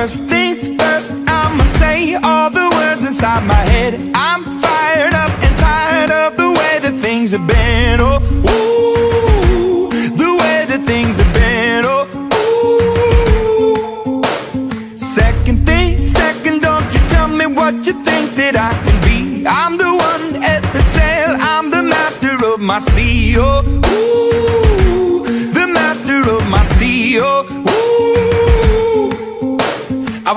First things first, I'ma say all the words inside my head. I'm fired up and tired of the way that things have been. Oh, ooh, the way that things have been. Oh, ooh. Second thing, second, don't you tell me what you think that I can be. I'm the one at the sail, I'm the master of my sea. Oh, ooh, the master of my sea. Oh,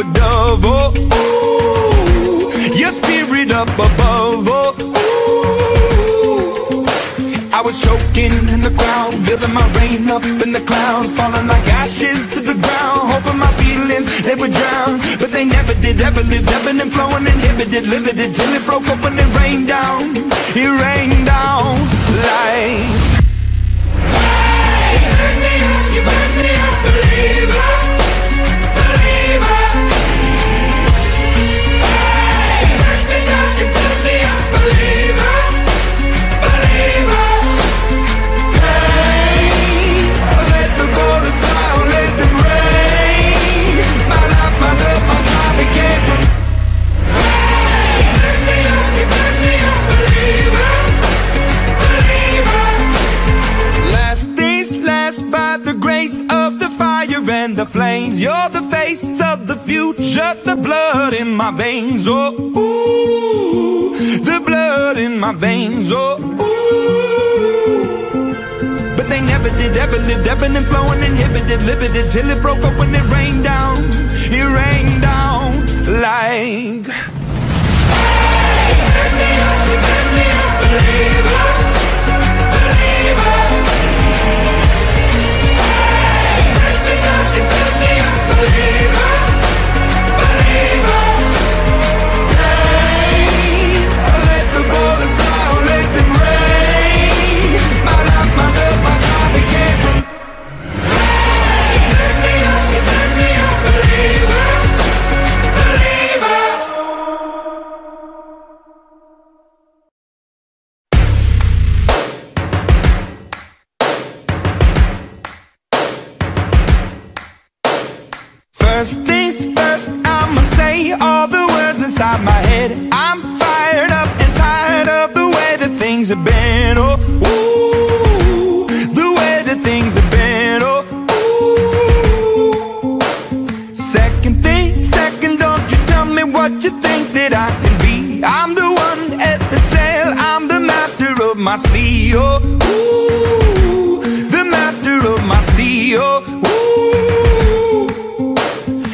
A dove. Oh, ooh, your spirit up above. Oh, ooh. I was choking in the crowd, building my rain up in the cloud, falling like ashes to the ground, hoping my feelings they would drown, but they never did. Ever lived, ebbing and flowing, inhibited, limited, till it broke open and rained down. It rained down like. Hey, you burn me up, you burn me up, believer. Veins. Oh, ooh, the blood in my veins. Oh, ooh. But they never did, ever lived, ebbing and flowing, inhibited, limited, till it broke up when it rained down.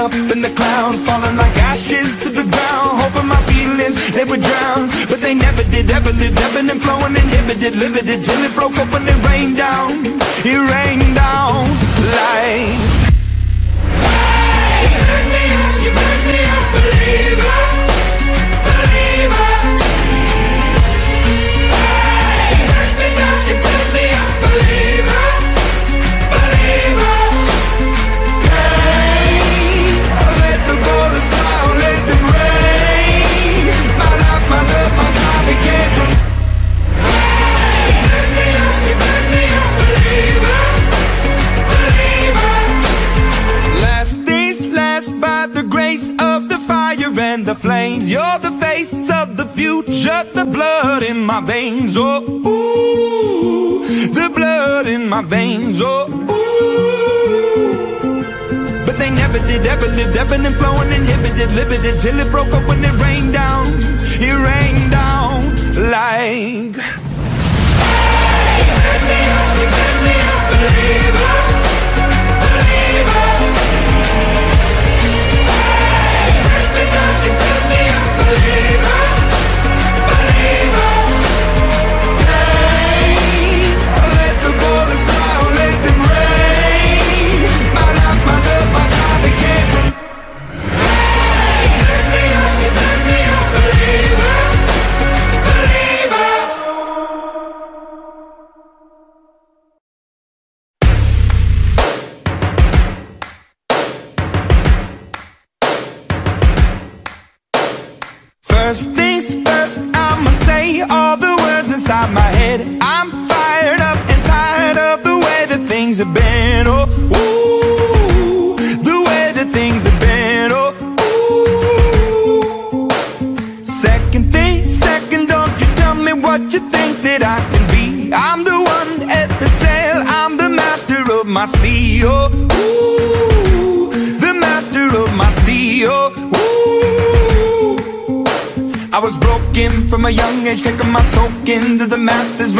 up in the cloud Falling like ashes to the ground Hoping my feelings, they would drown. But they never did, ever lived, ebbing and flowing Inhibited, limited, till it broke open and rained down. It rained the blood in my veins, oh ooh, the blood in my veins, oh ooh. But they never did, ever lived, ebbing and flowing, inhibited, limited, till it broke up when it rained down. It rained down like. Hey, let me up, let me up, believer.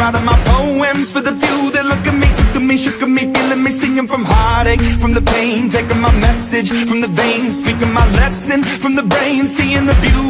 writing my poems for the few that look at me, took to me, shook at me, feeling me, singing from heartache, from the pain, taking my message from the veins, speaking my lesson from the brain, seeing the beauty.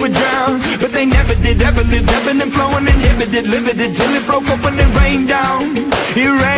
would drown But they never did, ever lived, ebbing and flowing Inhibited, limited, till it broke open and rained down. It rained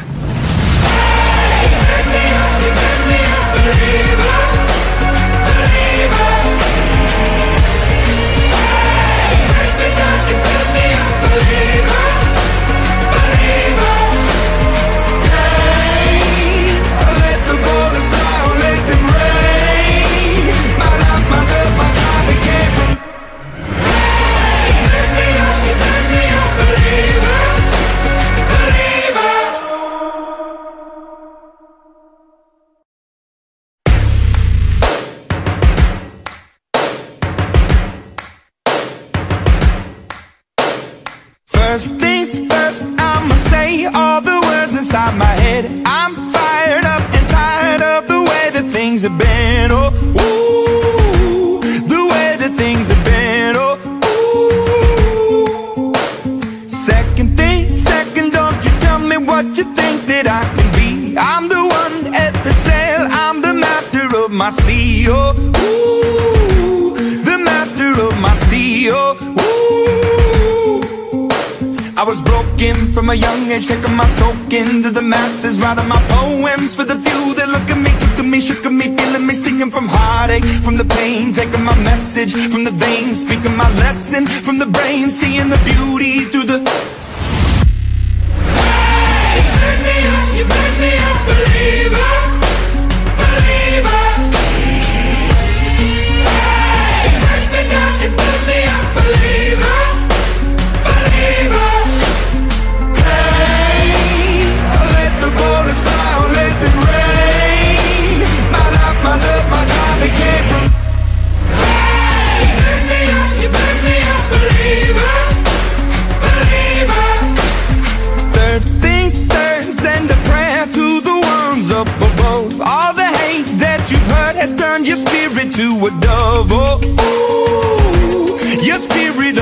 Age, taking my soak into the masses, writing my poems for the few that look at me, took at me, shook at me, feeling me, singing from heartache, from the pain, taking my message from the veins, speaking my lesson from the brain, seeing the beauty through the.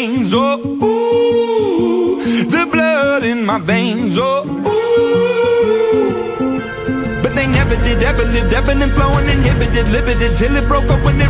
veins. Oh, ooh, the blood in my veins. Oh, ooh. But they never did, ever lived, ebbing and flowing, inhibited, limited, till it broke up when it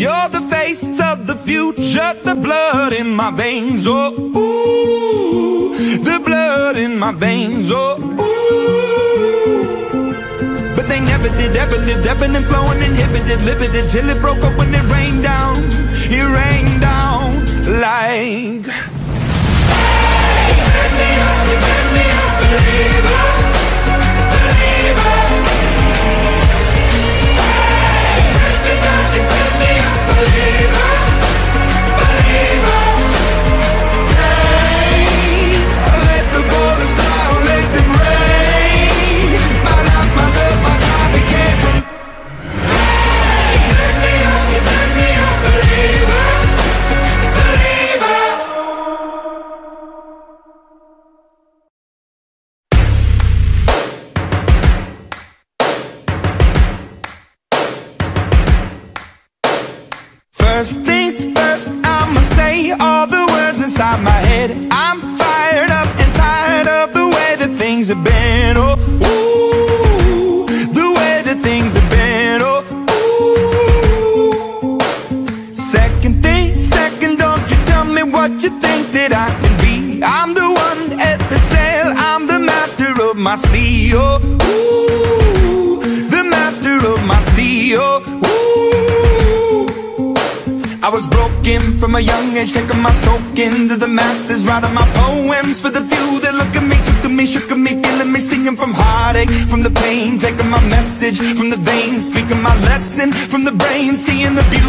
you're the face of the future, the blood in my veins, oh, ooh, the blood in my veins, oh, ooh. But they never did, ever did, ebbing and flowing, inhibited, limited, till it broke up when it rained down, it rained down like. Hey, me up, me up, believer. writing my poems for the few that look at me, took at me, shook at me, feeling me, singing from heartache, from the pain, taking my message from the veins, speaking my lesson from the brain, seeing the beauty.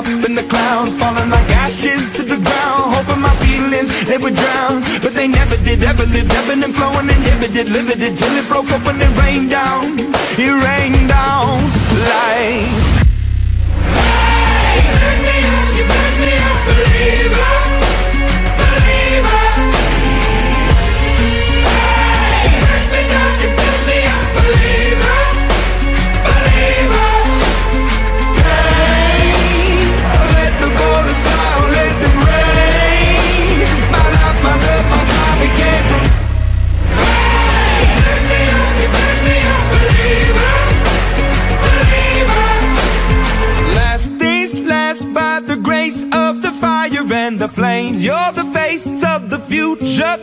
up in the cloud Falling like ashes to the ground Hoping my feelings, they would drown. But they never did, ever lived, ebbing and flowing Inhibited, limited, till it broke open and rained down.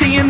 Seeing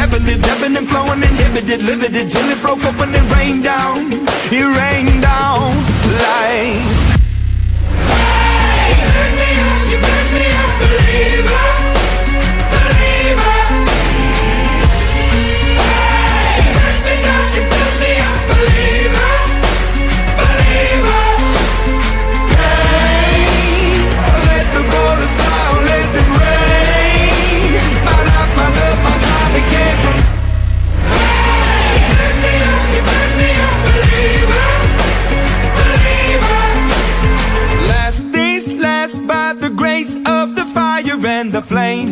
Ever lived, ebbing and flowing, inhibited, limited, till it broke open and rained down. It rained down like. Hey, you me up, you me believer, believer.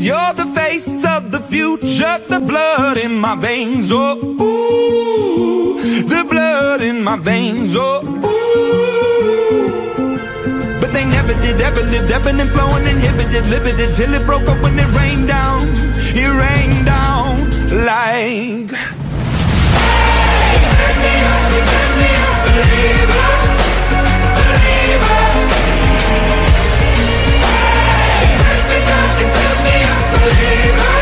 You're the face of the future, the blood in my veins. Oh, ooh, the blood in my veins. Oh, ooh. But they never did, ever lived, ebbing and flowing, inhibited, limited, till it broke up when it rained down. It rained down like. Hey, make me up, make me a believer, believer. Believer.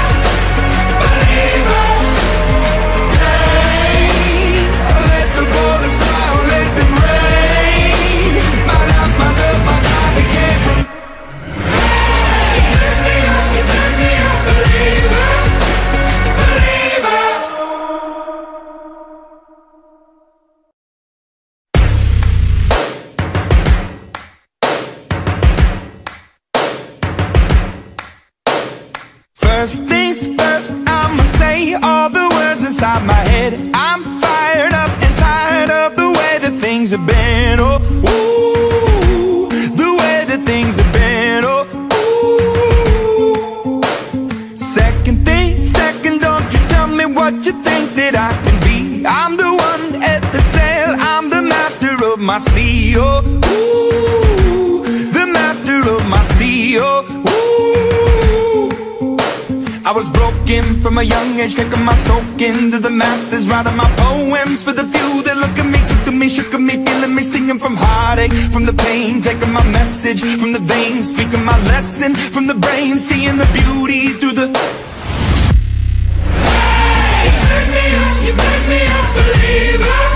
You think that I can be. I'm the one at the sail, I'm the master of my sea. Oh, ooh, the master of my sea. Oh, ooh. I was broken from a young age, taking my soak into the masses, writing my poems for the few that look at me, took to me, shook at me, feeling me, singing from heartache, from the pain, taking my message from the veins, speaking my lesson from the brain, seeing the beauty through the. Believer.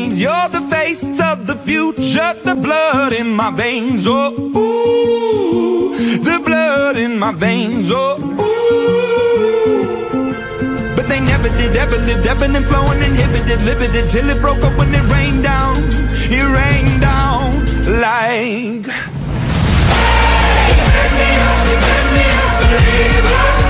names. You're the face of the future, the blood in my veins. Oh, ooh, the blood in my veins. Oh, ooh. But they never did, ever lived, ebbing and flowing, inhibited, limited, till it broke up when it rained down. It rained down like. Hey, me up, me up, believer.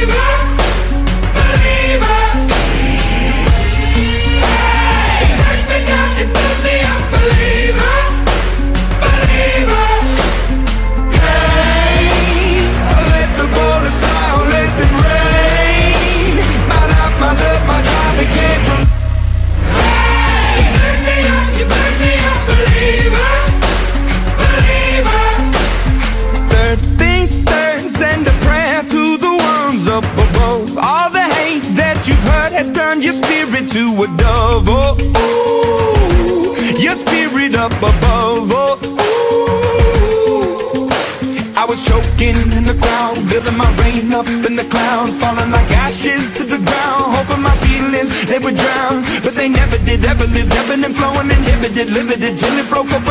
limited, limited, till it broke up.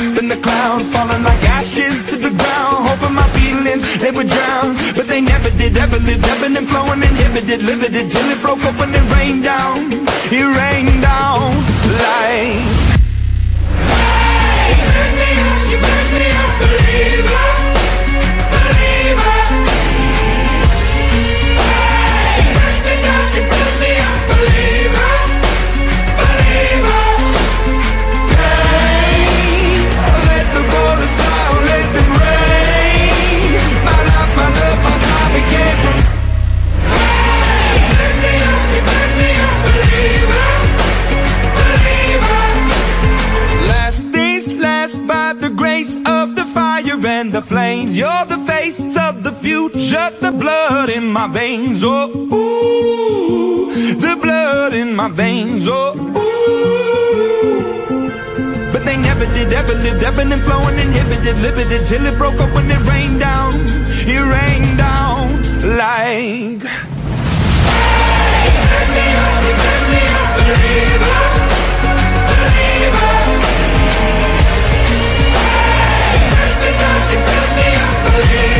up in the cloud Falling like ashes to the ground Hoping my feelings, they would drown. But they never did, ever lived, ebbing and flowing Inhibited, limited, till it broke open and rained down. It rained down like hey, you make me up, you make me a believer. flames. You're the face of the future, the blood in my veins. Oh, ooh, the blood in my veins. Oh, ooh. But they never did, ever lived, ebbing and flowing, inhibited, limited, till it broke up when it rained down. It rained down like. Hey, let me up, let me up, believer, believer. Hallelujah.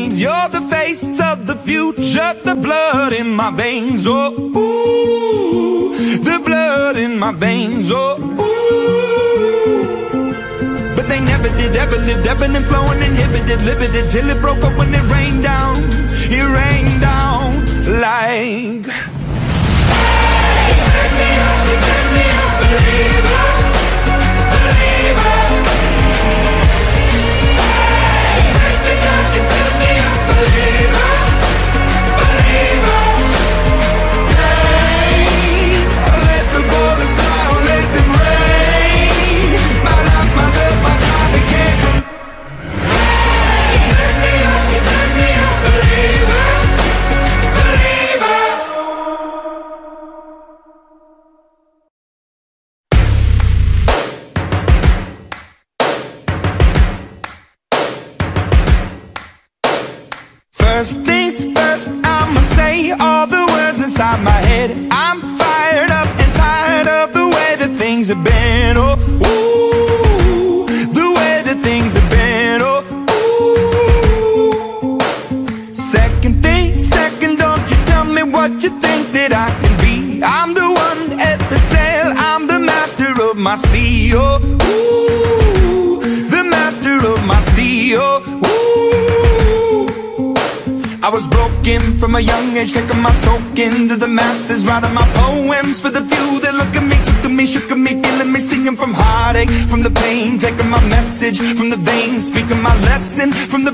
names. You're the face of the future, the blood in my veins. Oh, ooh, the blood in my veins. Oh, ooh. But they never did, ever lived, ebbing and flowing, inhibited, limited, till it broke up when it rained down. It rained down like. writing my poems for the few that look at me, took at me, shook at me, feeling me, singing from heartache, from the pain, taking my message from the veins, speaking my lesson from the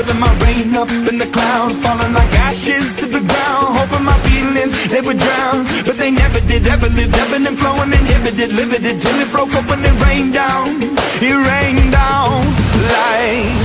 building my rain up in the cloud, falling like ashes to the ground, hoping my feelings they would drown, but they never did. Ever lived, ebbing and flowing, inhibited, limited till it broke up when it rained down. It rained down like.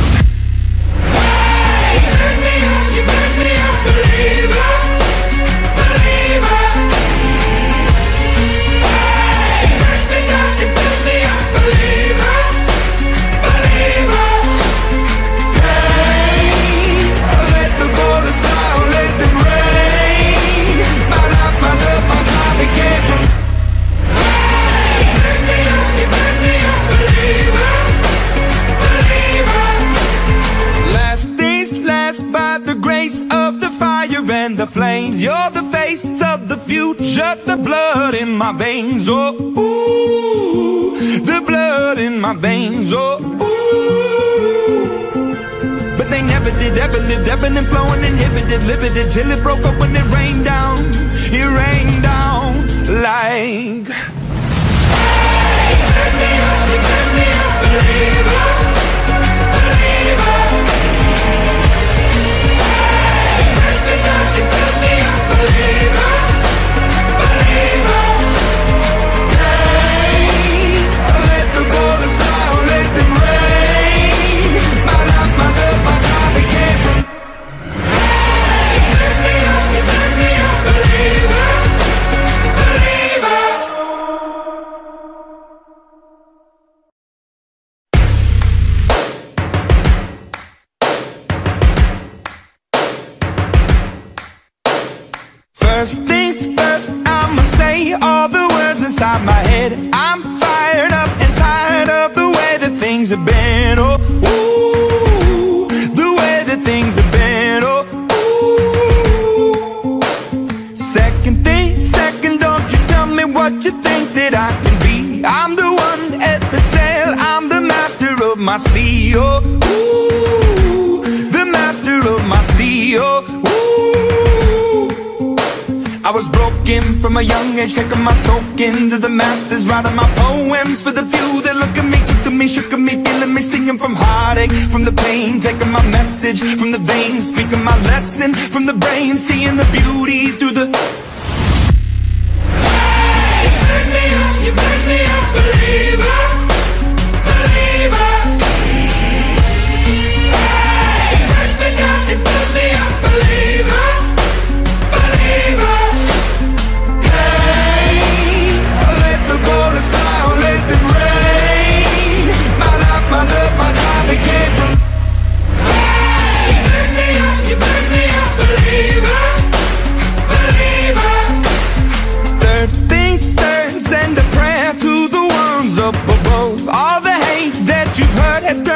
Future, the blood in my veins. Oh, ooh, the blood in my veins. Oh, ooh. But they never did, ever lived, ebbing and flowing, inhibited, limited, till it broke up when it rained down. It rained down like. Hey, make me up, make me a believer, believer. Hey, break me you build me up, believer. Things have been. Oh, ooh, the way that things have been. Oh, ooh. Second thing, second, don't you tell me what you think that I can be. I'm the one at the sail, I'm the master of my sea. Oh, ooh, the master of my sea. Oh, ooh. I was broken from a young age, taking my soak into the masses, writing my poems for the few that look at me, me, shook me, feeling me, singing from heartache, from the pain, taking my message from the veins, speaking my lesson from the brain, seeing the beauty through the.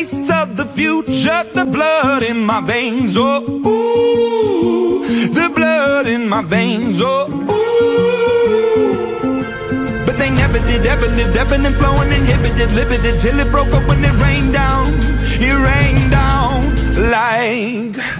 taste of the future, the blood in my veins, oh ooh, the blood in my veins, oh ooh. But they never did, ever lived, ebbing and flowing, inhibited, limited, till it broke up when it rained down, it rained down like.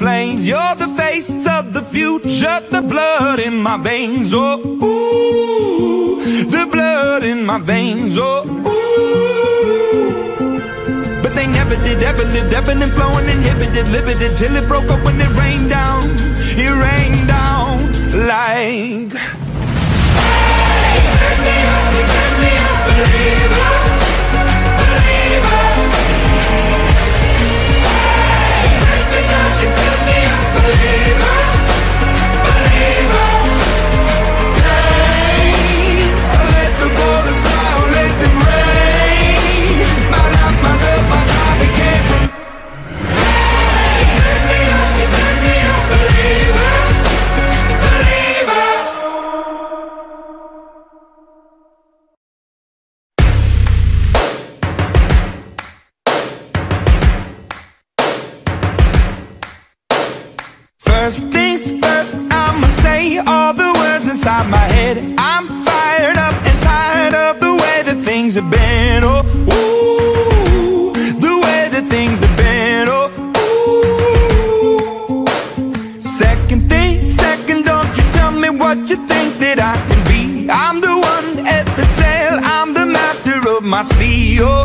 Flames. You're the face of the future, the blood in my veins. Oh, ooh, the blood in my veins. Oh, ooh. But they never did, ever lived, ebbing and flowing, inhibited, limited, till it broke up when it rained down. It rained down like. Hey, you me up, you me up, believer, believer. Me First things first, I'ma say all the words inside my head. I'm fired up and tired of the way that things have been. Oh, ooh, the way that things have been. Oh, ooh. Second thing, second, don't you tell me what you think that I can be. I'm the one at the sail, I'm the master of my sea. Oh,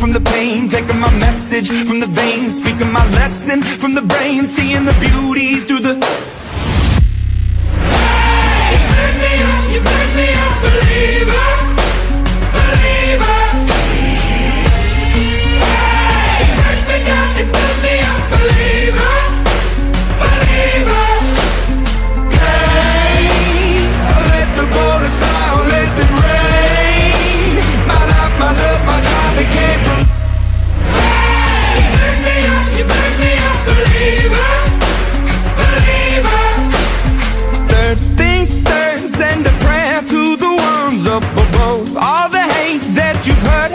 from the pain Taking my message from the veins Speaking my lesson from the brain Seeing the beauty through the...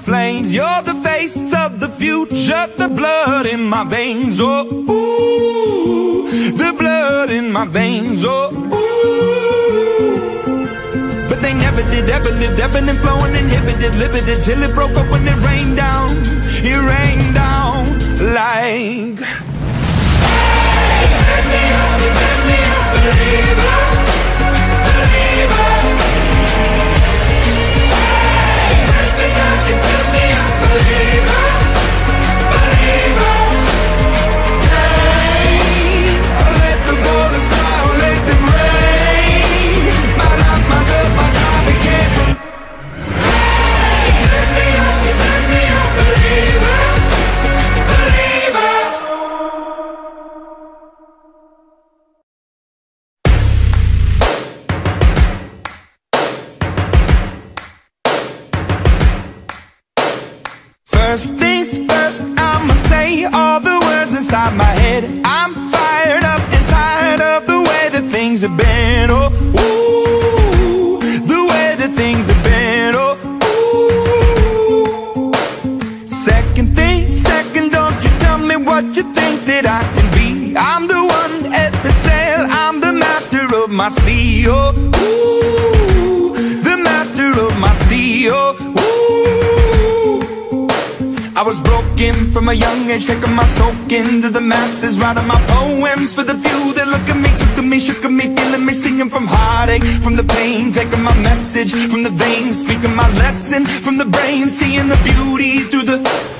flames. You're the face of the future, the blood in my veins. Oh, ooh, the blood in my veins. Oh, ooh. But they never did, ever lived, ebbing and flowing, inhibited, limited, till it broke up when it rained down. It rained down. Writing my poems for the few that look at me, took at me, shook at me, feeling me, singing from heartache, from the pain, taking my message from the veins, speaking my lesson from the brain, seeing the beauty through the.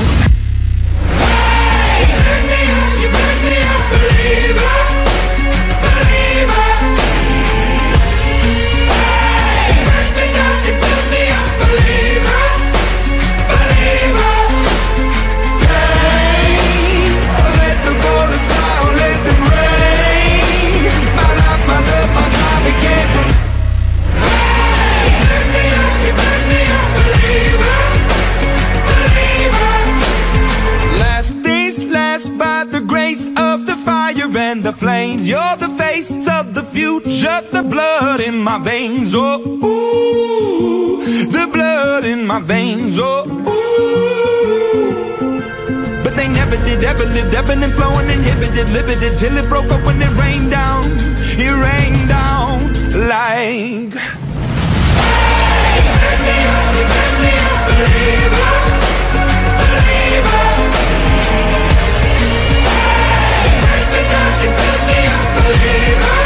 got the blood in my veins, oh ooh, the blood in my veins, oh ooh. But they never did, ever lived, ebbing and flowing, inhibited, limited, till it broke up when it rained down. It rained down like. Hey, let me up, let me up, believer, believer. Hey, let me down, let me up, believer.